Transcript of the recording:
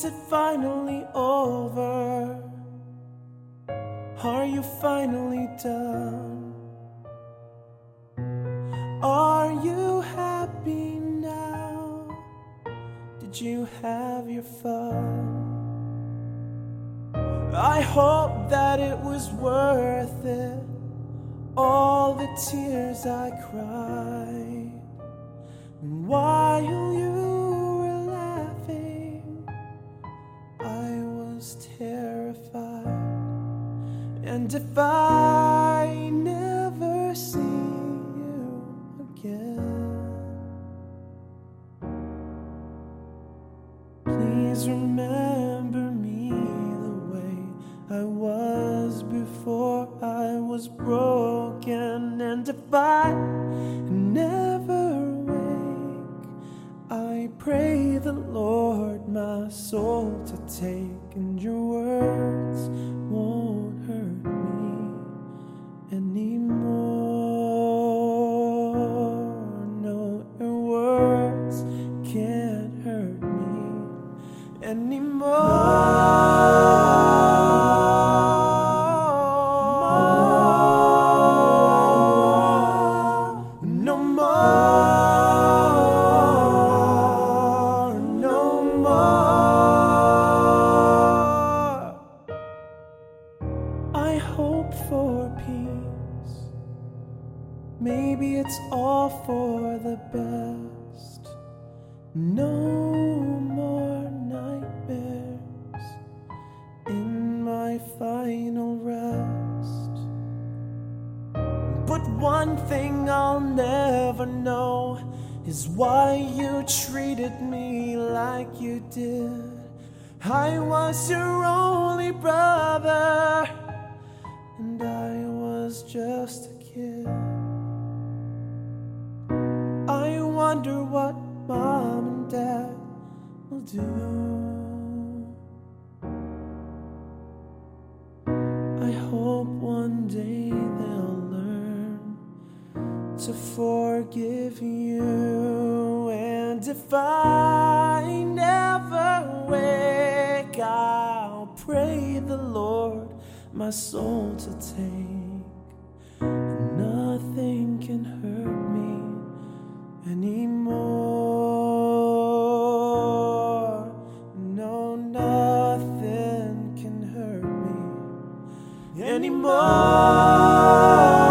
Is it finally over? Are you finally done? Are you happy now? Did you have your fun? I hope that it was worth it. All the tears I cried. While you was terrified. And if I never see you again, please remember me the way I was before I was broken. And if I never pray the Lord my soul to take, and your words won't hurt me anymore. No, your words can't hurt me anymore. More. I hope for peace. Maybe it's all for the best. No more nightmares in my final rest. But one thing I'll never know is why you treated me like you did. I was your only brother, and I was just a kid. I wonder what mom and dad will do. to forgive you. And if I never wake, I'll pray the Lord my soul to take. Nothing can hurt me anymore. No, nothing can hurt me anymore.